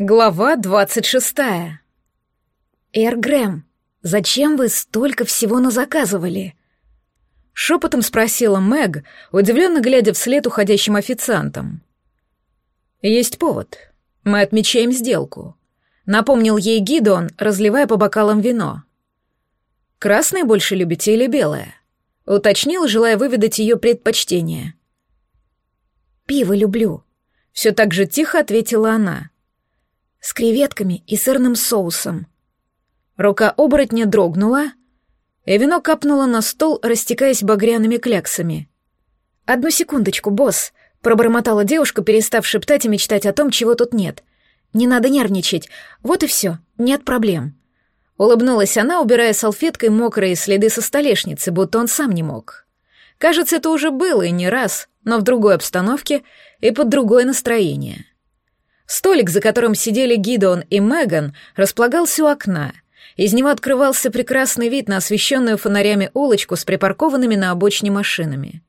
Глава двадцать шестая. «Эр Грэм, зачем вы столько всего назаказывали?» Шепотом спросила Мэг, удивленно глядя вслед уходящим официантам. «Есть повод. Мы отмечаем сделку», — напомнил ей Гидон, разливая по бокалам вино. «Красное больше любите или белое?» — уточнил, желая выведать ее предпочтение. «Пиво люблю», — все так же тихо ответила она с креветками и сырным соусом. Рука оборотня дрогнула, и вино капнуло на стол, растекаясь багряными кляксами. «Одну секундочку, босс», — пробормотала девушка, перестав шептать и мечтать о том, чего тут нет. «Не надо нервничать. Вот и все. Нет проблем». Улыбнулась она, убирая салфеткой мокрые следы со столешницы, будто он сам не мог. Кажется, это уже было и не раз, но в другой обстановке и под другое настроение. Столик, за которым сидели Гидеон и Меган, располагался у окна. Из него открывался прекрасный вид на освещенную фонарями улочку с припаркованными на обочине машинами.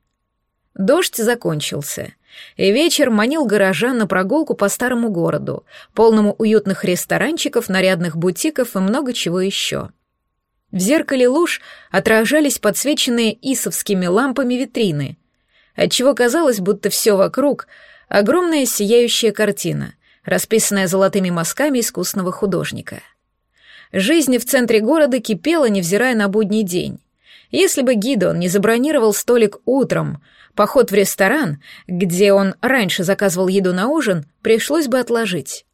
Дождь закончился, и вечер манил горожан на прогулку по старому городу, полному уютных ресторанчиков, нарядных бутиков и много чего еще. В зеркале луж отражались подсвеченные исовскими лампами витрины, отчего казалось, будто все вокруг — огромная сияющая картина, расписанная золотыми мазками искусного художника. Жизнь в центре города кипела, невзирая на будний день. Если бы Гидон не забронировал столик утром, поход в ресторан, где он раньше заказывал еду на ужин, пришлось бы отложить.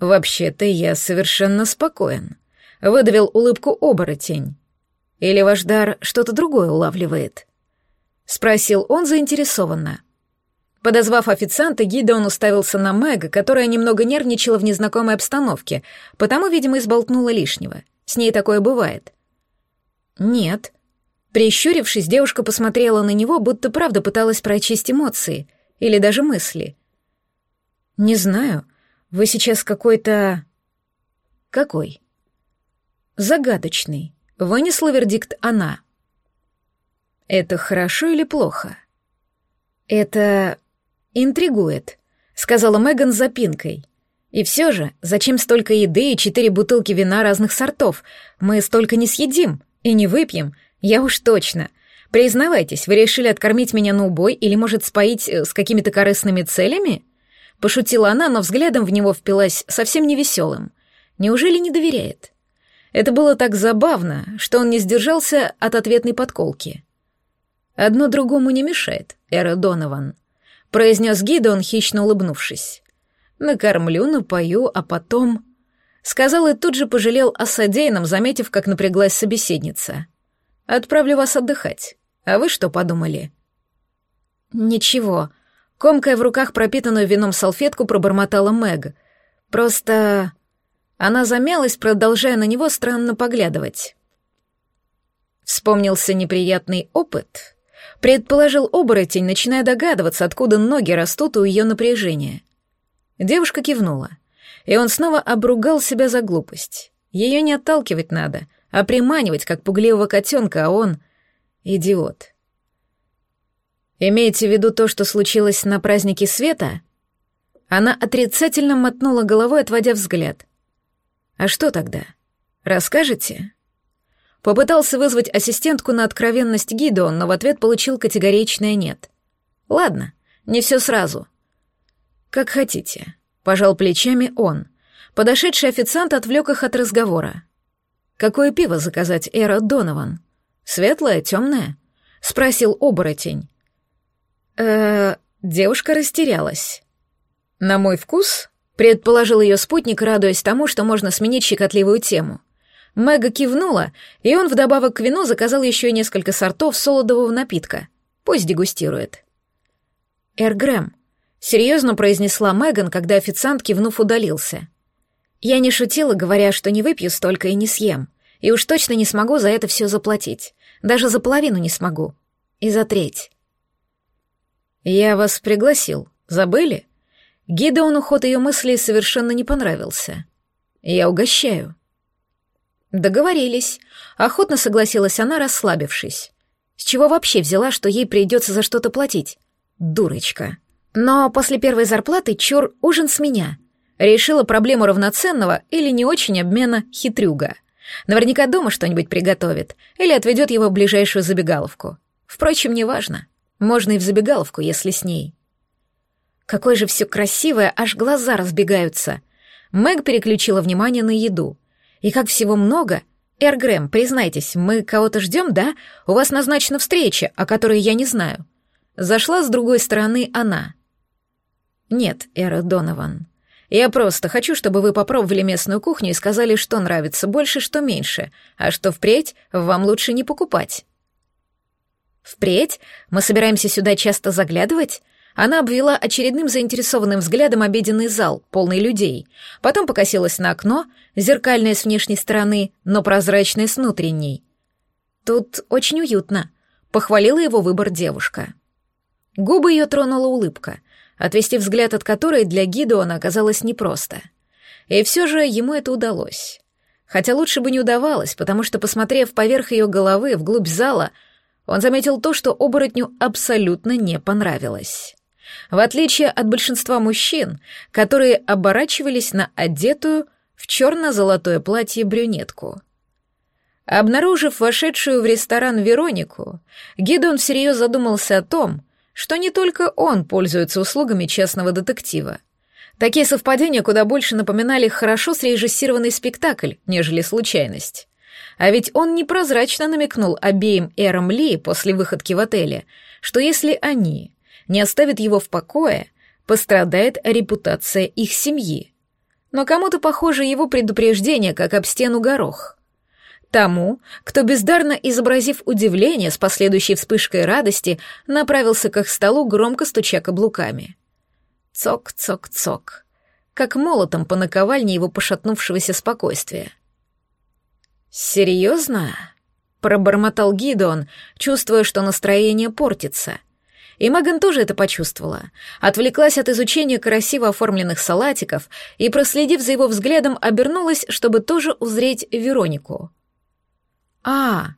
«Вообще-то я совершенно спокоен», — выдавил улыбку оборотень. «Или ваш дар что-то другое улавливает?» — спросил он заинтересованно. Подозвав официанта, Гидеон уставился на Мэг, которая немного нервничала в незнакомой обстановке, потому, видимо, изболтнула лишнего. С ней такое бывает. «Нет». Прищурившись, девушка посмотрела на него, будто правда пыталась прочесть эмоции или даже мысли. «Не знаю. Вы сейчас какой-то...» «Какой?» «Загадочный», — вынесла вердикт она. «Это хорошо или плохо?» «Это «Интригует», — сказала Меган с запинкой. «И все же, зачем столько еды и четыре бутылки вина разных сортов? Мы столько не съедим и не выпьем, я уж точно. Признавайтесь, вы решили откормить меня на убой или, может, споить э, с какими-то корыстными целями?» Пошутила она, но взглядом в него впилась совсем невеселым. Неужели не доверяет? Это было так забавно, что он не сдержался от ответной подколки. «Одно другому не мешает, Эра Донован», произнес Гидеон, хищно улыбнувшись. «Накормлю, напою, а потом...» Сказал и тут же пожалел о содеянном, заметив, как напряглась собеседница. «Отправлю вас отдыхать. А вы что подумали?» «Ничего». Комкая в руках пропитанную вином салфетку пробормотала Мэг. «Просто...» Она замялась, продолжая на него странно поглядывать. Вспомнился неприятный опыт, Предположил оборотень, начиная догадываться, откуда ноги растут у ее напряжения. Девушка кивнула, и он снова обругал себя за глупость. Ее не отталкивать надо, а приманивать, как пугливого котенка, а он — идиот. «Имеете в виду то, что случилось на празднике света?» Она отрицательно мотнула головой, отводя взгляд. «А что тогда? Расскажете?» Попытался вызвать ассистентку на откровенность Гидеон, но в ответ получил категоричное «нет». «Ладно, не все сразу». «Как хотите», — пожал плечами он. Подошедший официант отвлек их от разговора. «Какое пиво заказать, Эра Донован? Светлое, темное?» — спросил оборотень. э Девушка растерялась. «На мой вкус?» — предположил ее спутник, радуясь тому, что можно сменить щекотливую тему — Мэга кивнула, и он вдобавок к вину заказал еще несколько сортов солодового напитка. Пусть дегустирует. «Эр Грэм», — серьезно произнесла Меган, когда официант, кивнув, удалился. «Я не шутила, говоря, что не выпью столько и не съем, и уж точно не смогу за это все заплатить. Даже за половину не смогу. И за треть». «Я вас пригласил. Забыли?» Гидеону ход ее мыслей совершенно не понравился. «Я угощаю». Договорились. Охотно согласилась она, расслабившись. С чего вообще взяла, что ей придется за что-то платить? Дурочка. Но после первой зарплаты чур ужин с меня. Решила проблему равноценного или не очень обмена хитрюга. Наверняка дома что-нибудь приготовит или отведет его в ближайшую забегаловку. Впрочем, неважно. Можно и в забегаловку, если с ней. Какое же все красивое, аж глаза разбегаются. Мэг переключила внимание на еду. И как всего много. Эр Грэм, признайтесь, мы кого-то ждем, да? У вас назначена встреча, о которой я не знаю. Зашла с другой стороны она. Нет, Эра Донован. Я просто хочу, чтобы вы попробовали местную кухню и сказали, что нравится больше, что меньше, а что впредь вам лучше не покупать. Впредь? Мы собираемся сюда часто заглядывать? Она обвела очередным заинтересованным взглядом обеденный зал, полный людей. Потом покосилась на окно, зеркальное с внешней стороны, но прозрачное с внутренней. Тут очень уютно. Похвалила его выбор девушка. Губы ее тронула улыбка — отвести взгляд от которой для Гидеона оказалось непросто. И все же ему это удалось. Хотя лучше бы не удавалось, потому что, посмотрев поверх ее головы вглубь зала, он заметил то, что оборотню абсолютно не понравилось. В отличие от большинства мужчин, которые оборачивались на одетую в черно-золотое платье брюнетку. Обнаружив вошедшую в ресторан Веронику, Гидон всерьез задумался о том, что не только он пользуется услугами частного детектива. Такие совпадения куда больше напоминали хорошо срежиссированный спектакль, нежели случайность. А ведь он непрозрачно намекнул обеим Эрам Ли после выходки в отеле, что если они не оставят его в покое, пострадает репутация их семьи. Но кому-то похоже его предупреждение, как об стену горох — Тому, кто бездарно изобразив удивление с последующей вспышкой радости, направился к их столу, громко стуча каблуками. Цок-цок-цок. Как молотом по наковальне его пошатнувшегося спокойствия. «Серьезно?» — пробормотал Гидеон, чувствуя, что настроение портится. И Меган тоже это почувствовала. Отвлеклась от изучения красиво оформленных салатиков и, проследив за его взглядом, обернулась, чтобы тоже узреть Веронику — «А,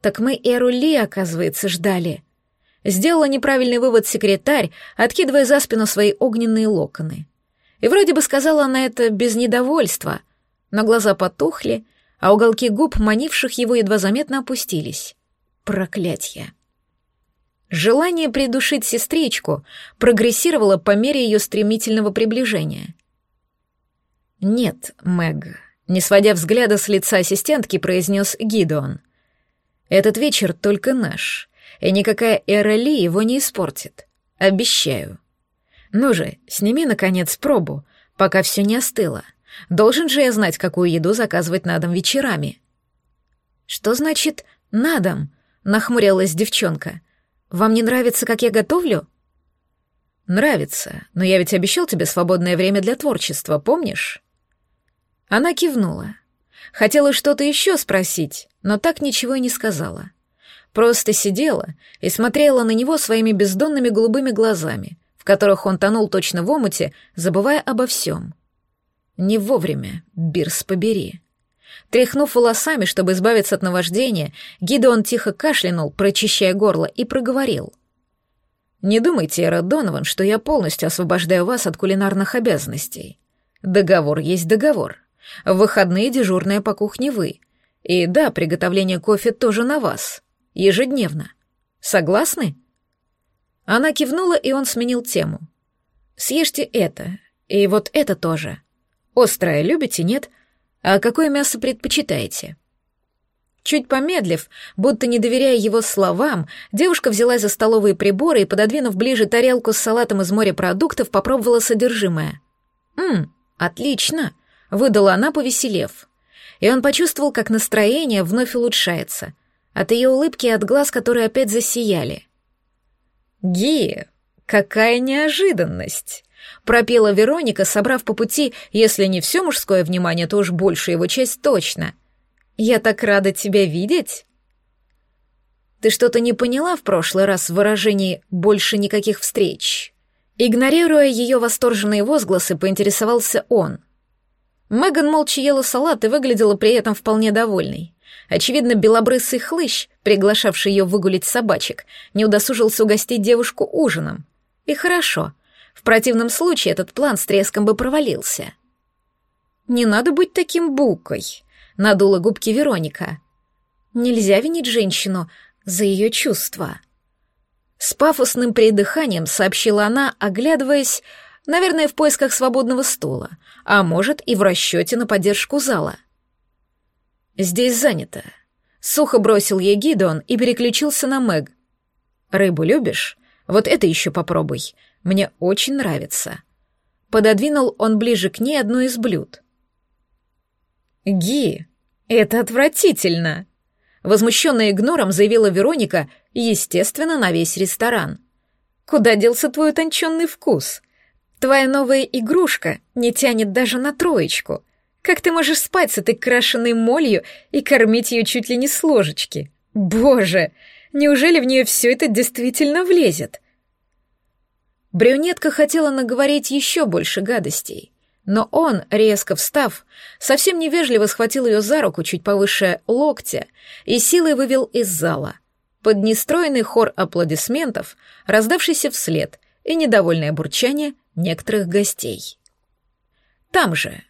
так мы Эру Ли, оказывается, ждали». Сделала неправильный вывод секретарь, откидывая за спину свои огненные локоны. И вроде бы сказала она это без недовольства, но глаза потухли, а уголки губ, манивших его, едва заметно опустились. Проклятье. Желание придушить сестричку прогрессировало по мере ее стремительного приближения. «Нет, Мэг, не сводя взгляда с лица ассистентки, произнес Гидеон. «Этот вечер только наш, и никакая Эра Ли его не испортит. Обещаю. Ну же, сними, наконец, пробу, пока все не остыло. Должен же я знать, какую еду заказывать на дом вечерами». «Что значит «на дом»?» — нахмурилась девчонка. «Вам не нравится, как я готовлю?» «Нравится, но я ведь обещал тебе свободное время для творчества, помнишь?» Она кивнула. Хотела что-то еще спросить, но так ничего и не сказала. Просто сидела и смотрела на него своими бездонными голубыми глазами, в которых он тонул точно в омуте, забывая обо всем. Не вовремя, Бирс побери. Тряхнув волосами, чтобы избавиться от наваждения, Гидеон тихо кашлянул, прочищая горло, и проговорил. «Не думайте, Эра Донован, что я полностью освобождаю вас от кулинарных обязанностей. Договор есть договор. В выходные дежурная по кухне вы. И да, приготовление кофе тоже на вас. Ежедневно. Согласны?» Она кивнула, и он сменил тему. «Съешьте это. И вот это тоже. Острое любите, нет? А какое мясо предпочитаете?» Чуть помедлив, будто не доверяя его словам, девушка взяла за столовые приборы и, пододвинув ближе тарелку с салатом из морепродуктов, попробовала содержимое. «Ммм, отлично!» выдала она, повеселев. И он почувствовал, как настроение вновь улучшается. От ее улыбки и от глаз, которые опять засияли. «Ги, какая неожиданность!» — пропела Вероника, собрав по пути, если не все мужское внимание, то уж большую его часть точно. «Я так рада тебя видеть!» «Ты что-то не поняла в прошлый раз в выражении «больше никаких встреч»?» Игнорируя ее восторженные возгласы, поинтересовался он — Меган молча ела салат и выглядела при этом вполне довольной. Очевидно, белобрысый хлыщ, приглашавший ее выгулить собачек, не удосужился угостить девушку ужином. И хорошо. В противном случае этот план с треском бы провалился. — «Не надо быть таким букой», — надула губки Вероника. «Нельзя винить женщину за ее чувства». С пафосным придыханием сообщила она, оглядываясь, наверное, в поисках свободного стула, а может и в расчете на поддержку зала. «Здесь занято», — сухо бросил ей Гидеон и переключился на Мэг. «Рыбу любишь? Вот это еще попробуй. Мне очень нравится». Пододвинул он ближе к ней одно из блюд. «Ги, это отвратительно!» Возмущенная игнором заявила Вероника, естественно, на весь ресторан. «Куда делся твой утонченный вкус? Твоя новая игрушка не тянет даже на троечку. Как ты можешь спать с этой крашеной молью и кормить ее чуть ли не с ложечки? Боже, неужели в нее все это действительно влезет?» Брюнетка хотела наговорить еще больше гадостей, но он, резко встав, совсем невежливо схватил ее за руку чуть повыше локтя и силой вывел из зала. Под нестроенный хор аплодисментов, раздавшийся вслед, и недовольное бурчание некоторых гостей. Там же.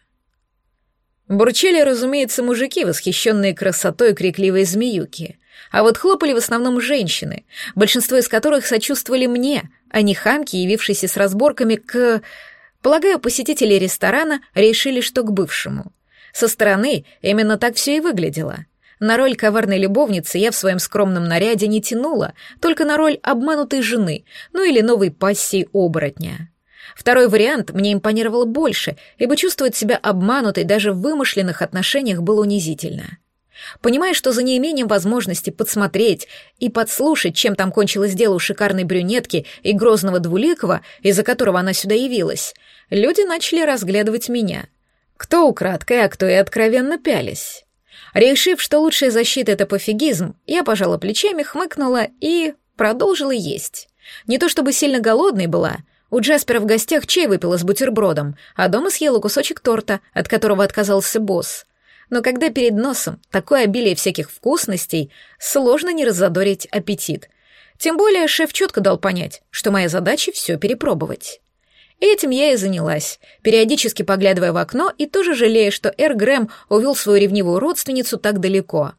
Бурчали, разумеется, мужики, восхищенные красотой крикливой змеюки, а вот хлопали в основном женщины, большинство из которых сочувствовали мне, а не хамки, явившиеся с разборками к... Полагаю, посетители ресторана решили, что к бывшему. Со стороны именно так все и выглядело. На роль коварной любовницы я в своем скромном наряде не тянула, только на роль обманутой жены, ну или новой пассии оборотня. Второй вариант мне импонировал больше, ибо чувствовать себя обманутой даже в вымышленных отношениях было унизительно. Понимая, что за неимением возможности подсмотреть и подслушать, чем там кончилось дело у шикарной брюнетки и грозного двуликого, из-за которого она сюда явилась, люди начали разглядывать меня. Кто украдкой, а кто и откровенно пялись. Решив, что лучшая защита — это пофигизм, я пожала плечами, хмыкнула и продолжила есть. Не то чтобы сильно голодной была, у Джаспера в гостях чай выпила с бутербродом, а дома съела кусочек торта, от которого отказался босс но когда перед носом такое обилие всяких вкусностей, сложно не раззадорить аппетит. Тем более шеф четко дал понять, что моя задача все перепробовать. Этим я и занялась, периодически поглядывая в окно и тоже жалея, что Эр Грэм увел свою ревнивую родственницу так далеко.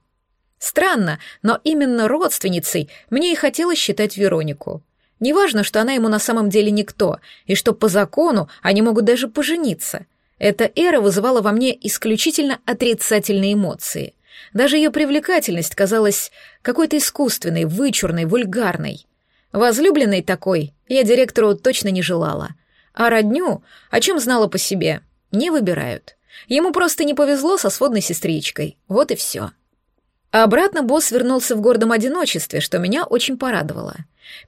Странно, но именно родственницей мне и хотелось считать Веронику. Неважно, что она ему на самом деле никто, и что по закону они могут даже пожениться — эта эра вызывала во мне исключительно отрицательные эмоции. Даже ее привлекательность казалась какой-то искусственной, вычурной, вульгарной. Возлюбленной такой я директору точно не желала. А родню, о чем знала по себе, не выбирают. Ему просто не повезло со сводной сестричкой. Вот и все. А обратно босс вернулся в гордом одиночестве, что меня очень порадовало.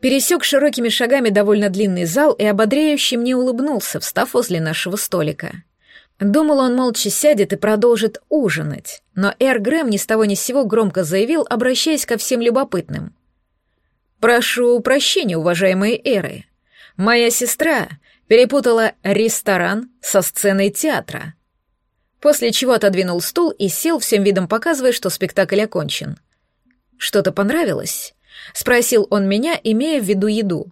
Пересек широкими шагами довольно длинный зал и ободряюще мне улыбнулся, встав возле нашего столика. Думал, он молча сядет и продолжит ужинать, но Эр Грэм ни с того ни с сего громко заявил, обращаясь ко всем любопытным. «Прошу прощения, уважаемые Эры. Моя сестра перепутала ресторан со сценой театра». После чего отодвинул стул и сел, всем видом показывая, что спектакль окончен. «Что-то понравилось?» — спросил он меня, имея в виду еду.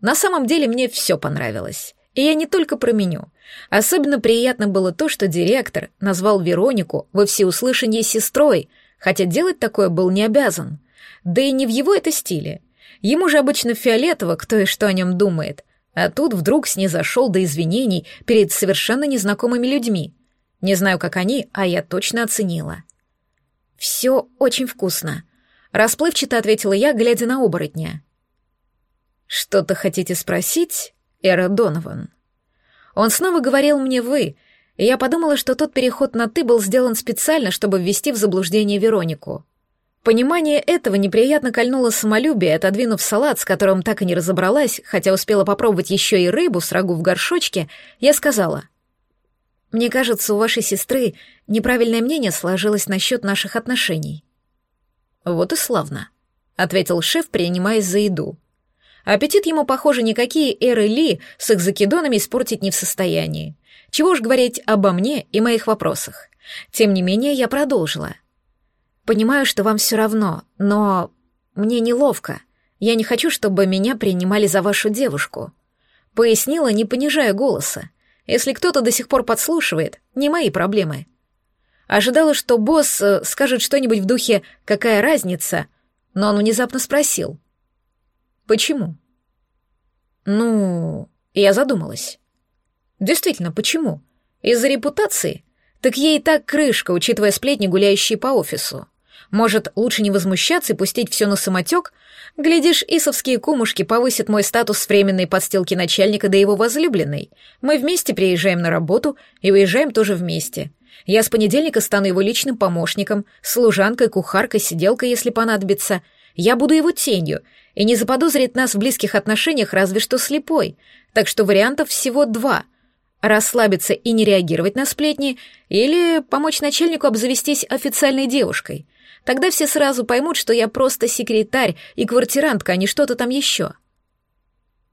На самом деле мне все понравилось. И я не только про меню. Особенно приятно было то, что директор назвал Веронику во всеуслышание сестрой, хотя делать такое был не обязан. Да и не в его это стиле. Ему же обычно фиолетово, кто и что о нем думает. А тут вдруг снизошел до извинений перед совершенно незнакомыми людьми. Не знаю, как они, а я точно оценила. «Все очень вкусно», — расплывчато ответила я, глядя на оборотня. «Что-то хотите спросить?» Эра Донован. Он снова говорил мне «вы», и я подумала, что тот переход на «ты» был сделан специально, чтобы ввести в заблуждение Веронику. Понимание этого неприятно кольнуло самолюбие, отодвинув салат, с которым так и не разобралась, хотя успела попробовать еще и рыбу с рагу в горшочке, я сказала. «Мне кажется, у вашей сестры неправильное мнение сложилось насчет наших отношений». «Вот и славно», — ответил шеф, принимаясь за еду. Аппетит ему, похоже, никакие эры Ли с их закидонами испортить не в состоянии. Чего уж говорить обо мне и моих вопросах. Тем не менее, я продолжила. «Понимаю, что вам все равно, но мне неловко. Я не хочу, чтобы меня принимали за вашу девушку». Пояснила, не понижая голоса. Если кто-то до сих пор подслушивает, не мои проблемы. Ожидала, что босс э, скажет что-нибудь в духе «какая разница?», но он внезапно спросил. «Почему?» «Ну...» Я задумалась. «Действительно, почему? Из-за репутации? Так ей и так крышка, учитывая сплетни, гуляющие по офису. Может, лучше не возмущаться и пустить все на самотек? Глядишь, исовские кумушки повысят мой статус с временной подстилки начальника до его возлюбленной. Мы вместе приезжаем на работу и уезжаем тоже вместе. Я с понедельника стану его личным помощником, служанкой, кухаркой, сиделкой, если понадобится. Я буду его тенью, и не заподозрит нас в близких отношениях разве что слепой. Так что вариантов всего два — расслабиться и не реагировать на сплетни, или помочь начальнику обзавестись официальной девушкой. Тогда все сразу поймут, что я просто секретарь и квартирантка, а не что-то там еще.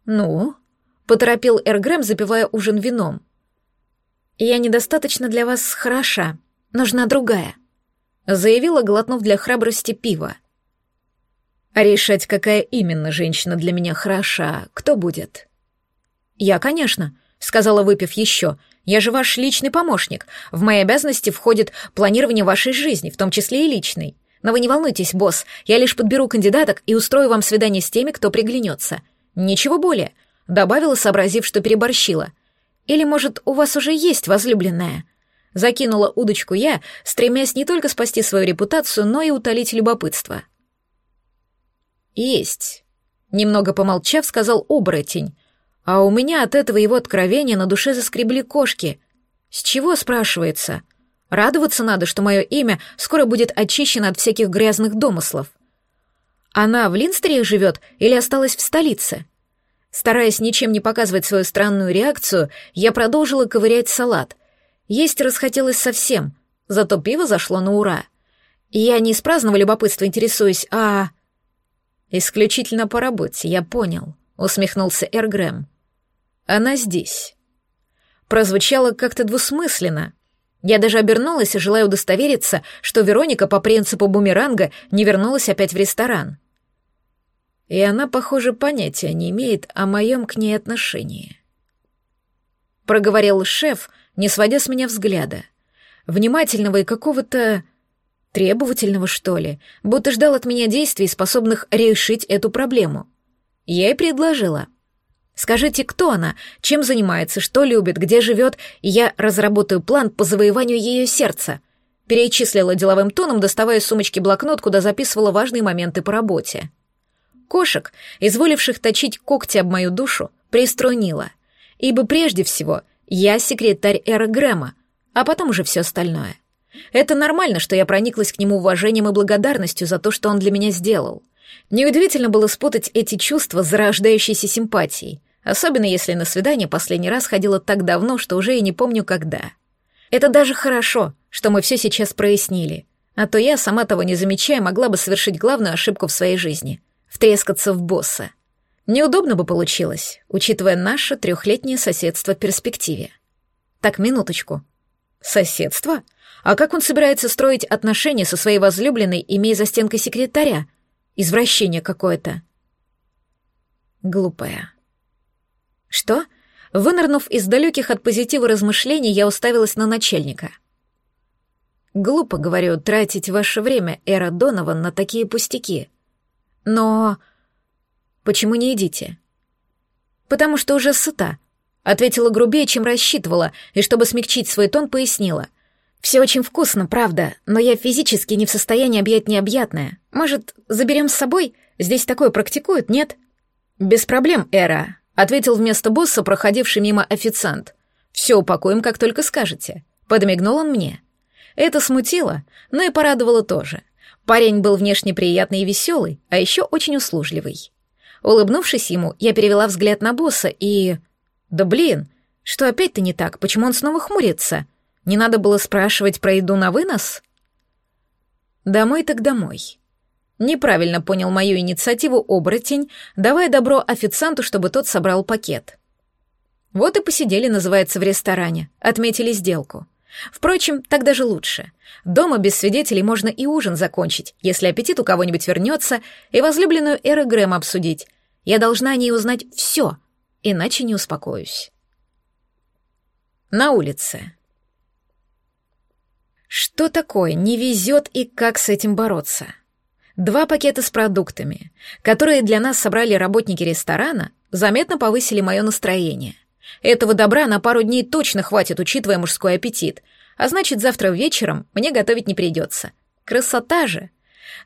«Ну?» — поторопил Эргрэм, запивая ужин вином. «Я недостаточно для вас хороша. Нужна другая», — заявила, глотнув для храбрости пива. «А решать, какая именно женщина для меня хороша, кто будет?» «Я, конечно», — сказала, выпив еще. «Я же ваш личный помощник. В мои обязанности входит планирование вашей жизни, в том числе и личной. Но вы не волнуйтесь, босс, я лишь подберу кандидаток и устрою вам свидание с теми, кто приглянется. Ничего более», — добавила, сообразив, что переборщила. «Или, может, у вас уже есть возлюбленная?» Закинула удочку я, стремясь не только спасти свою репутацию, но и утолить любопытство. «Есть», — немного помолчав, сказал оборотень, а у меня от этого его откровения на душе заскребли кошки. С чего, спрашивается? Радоваться надо, что мое имя скоро будет очищено от всяких грязных домыслов. Она в Линстере живет или осталась в столице? Стараясь ничем не показывать свою странную реакцию, я продолжила ковырять салат. Есть расхотелось совсем, зато пиво зашло на ура. Я не из праздного любопытства интересуюсь, а... Исключительно по работе, я понял, усмехнулся Эргрэм. Она здесь. Прозвучало как-то двусмысленно, я даже обернулась, желая удостовериться, что Вероника по принципу бумеранга не вернулась опять в ресторан. И она, похоже, понятия не имеет о моем к ней отношении. Проговорил шеф, не сводя с меня взгляда. Внимательного и какого-то требовательного, что ли, будто ждал от меня действий, способных решить эту проблему. Я и предложила. Скажите, кто она, чем занимается, что любит, где живет, и я разработаю план по завоеванию ее сердца. Перечислила деловым тоном, доставая из сумочки блокнот, куда записывала важные моменты по работе. Кошек, изволивших точить когти об мою душу, приструнила. Ибо прежде всего я секретарь Эра Грэма, а потом уже все остальное. Это нормально, что я прониклась к нему уважением и благодарностью за то, что он для меня сделал. Неудивительно было спутать эти чувства с зарождающейся симпатией, особенно если на свидание последний раз ходила так давно, что уже и не помню когда. Это даже хорошо, что мы все сейчас прояснили, а то я, сама того не замечая, могла бы совершить главную ошибку в своей жизни — втрескаться в босса. Неудобно бы получилось, учитывая наше трехлетнее соседство в перспективе. Так, минуточку. Соседство? А как он собирается строить отношения со своей возлюбленной, имея за стенкой секретаря — Извращение какое-то. Глупая. Что? Вынырнув из далеких от позитива размышлений, я уставилась на начальника. Глупо, говорю, тратить ваше время, Эра Донован, на такие пустяки. Но... Почему не идите? Потому что уже сыта. Ответила грубее, чем рассчитывала, и чтобы смягчить свой тон, пояснила — все очень вкусно, правда, но я физически не в состоянии объять необъятное. Может, заберем с собой? Здесь такое практикуют, нет? Без проблем, Эра, ответил вместо босса проходивший мимо официант. Все упакуем, как только скажете. Подмигнул он мне. Это смутило, но и порадовало тоже. Парень был внешне приятный и веселый, а еще очень услужливый. Улыбнувшись ему, я перевела взгляд на босса и... Да блин, что опять-то не так? Почему он снова хмурится? Не надо было спрашивать про еду на вынос? Домой так домой. Неправильно понял мою инициативу оборотень, давая добро официанту, чтобы тот собрал пакет. Вот и посидели, называется, в ресторане, отметили сделку. Впрочем, так даже лучше. Дома без свидетелей можно и ужин закончить, если аппетит у кого-нибудь вернется, и возлюбленную Эры Грэм обсудить. Я должна о ней узнать все, иначе не успокоюсь. На улице. Что такое не везет и как с этим бороться? Два пакета с продуктами, которые для нас собрали работники ресторана, заметно повысили мое настроение. Этого добра на пару дней точно хватит, учитывая мужской аппетит, а значит, завтра вечером мне готовить не придется. Красота же!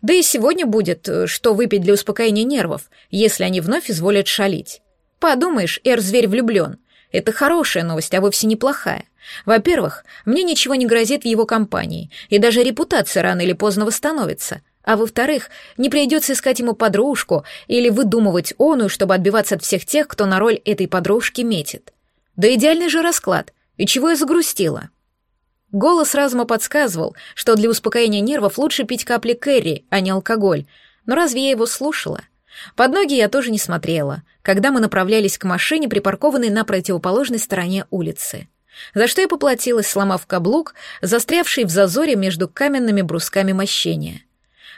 Да и сегодня будет, э, что выпить для успокоения нервов, если они вновь изволят шалить. Подумаешь, Эр-зверь влюблен. Это хорошая новость, а вовсе неплохая. Во-первых, мне ничего не грозит в его компании, и даже репутация рано или поздно восстановится. А во-вторых, не придется искать ему подружку или выдумывать оную, чтобы отбиваться от всех тех, кто на роль этой подружки метит. Да идеальный же расклад. И чего я загрустила? Голос разума подсказывал, что для успокоения нервов лучше пить капли кэрри, а не алкоголь. Но разве я его слушала? Под ноги я тоже не смотрела, когда мы направлялись к машине, припаркованной на противоположной стороне улицы. За что я поплатилась, сломав каблук, застрявший в зазоре между каменными брусками мощения.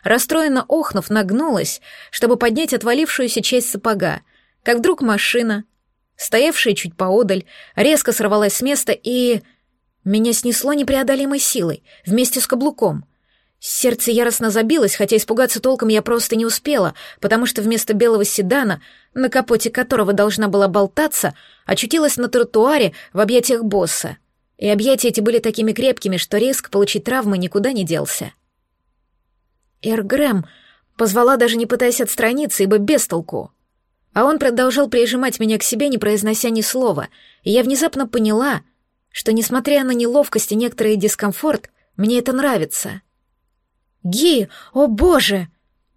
Расстроенно охнув, нагнулась, чтобы поднять отвалившуюся часть сапога, как вдруг машина, стоявшая чуть поодаль, резко сорвалась с места и... Меня снесло непреодолимой силой, вместе с каблуком. Сердце яростно забилось, хотя испугаться толком я просто не успела, потому что вместо белого седана, на капоте которого должна была болтаться, очутилась на тротуаре в объятиях босса. И объятия эти были такими крепкими, что риск получить травмы никуда не делся. «Эр Грэм», позвала даже не пытаясь отстраниться, ибо без толку. А он продолжал прижимать меня к себе, не произнося ни слова, и я внезапно поняла, что, несмотря на неловкость и некоторый дискомфорт, мне это нравится. «Ги! О боже!»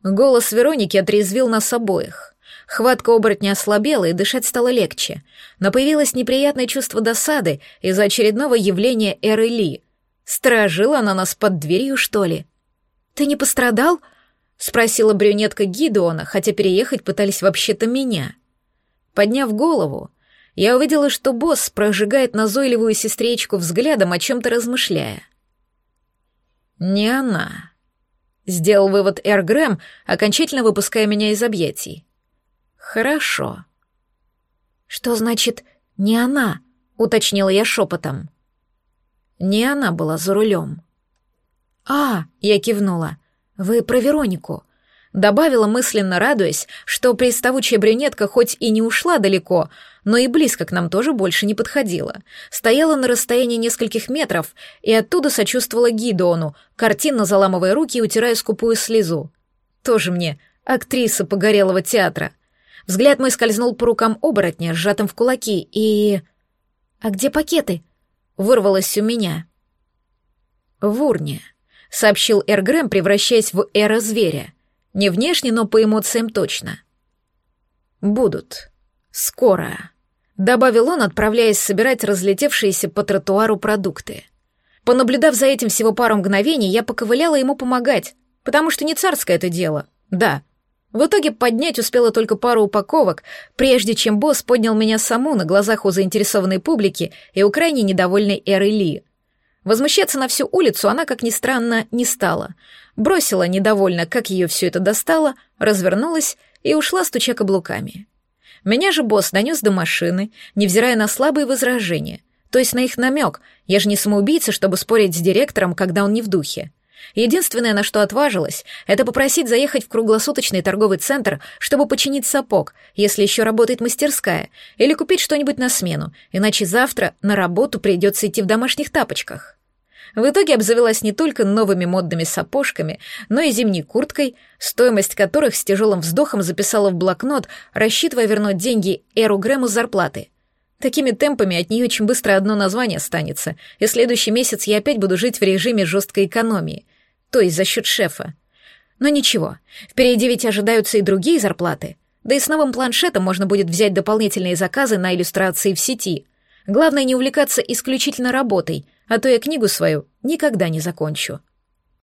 Голос Вероники отрезвил нас обоих. Хватка оборотня ослабела, и дышать стало легче, но появилось неприятное чувство досады из-за очередного явления Эры Ли. Сторожила она нас под дверью, что ли? «Ты не пострадал?» — спросила брюнетка Гидеона, хотя переехать пытались вообще-то меня. Подняв голову, я увидела, что босс прожигает назойливую сестричку взглядом, о чем-то размышляя. «Не она», — сделал вывод Эр Грэм, окончательно выпуская меня из объятий. «Хорошо». «Что значит «не она»?» — уточнила я шепотом. «Не она была за рулем». «А», — я кивнула, — «вы про Веронику. Добавила мысленно, радуясь, что приставучая брюнетка хоть и не ушла далеко, но и близко к нам тоже больше не подходила. Стояла на расстоянии нескольких метров и оттуда сочувствовала Гидону, картинно заламывая руки и утирая скупую слезу. Тоже мне актриса погорелого театра. Взгляд мой скользнул по рукам оборотня, сжатым в кулаки, и... «А где пакеты?» — вырвалось у меня. «В урне», — сообщил Эргрэм, превращаясь в эра зверя — не внешне, но по эмоциям точно. «Будут. Скоро», — добавил он, отправляясь собирать разлетевшиеся по тротуару продукты. Понаблюдав за этим всего пару мгновений, я поковыляла ему помогать, потому что не царское это дело. Да. В итоге поднять успела только пару упаковок, прежде чем босс поднял меня саму на глазах у заинтересованной публики и у крайне недовольной Эры Ли. Возмущаться на всю улицу она, как ни странно, не стала. Бросила недовольно, как ее все это достало, развернулась и ушла, стуча каблуками. Меня же босс донес до машины, невзирая на слабые возражения, то есть на их намек, я же не самоубийца, чтобы спорить с директором, когда он не в духе. Единственное, на что отважилась, это попросить заехать в круглосуточный торговый центр, чтобы починить сапог, если еще работает мастерская, или купить что-нибудь на смену, иначе завтра на работу придется идти в домашних тапочках. В итоге обзавелась не только новыми модными сапожками, но и зимней курткой, стоимость которых с тяжелым вздохом записала в блокнот, рассчитывая вернуть деньги Эру Грэму с зарплаты. Такими темпами от нее очень быстро одно название останется, и следующий месяц я опять буду жить в режиме жесткой экономии, то есть за счет шефа. Но ничего, впереди ведь ожидаются и другие зарплаты, да и с новым планшетом можно будет взять дополнительные заказы на иллюстрации в сети. Главное не увлекаться исключительно работой, а то я книгу свою никогда не закончу.